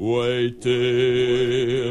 waiting.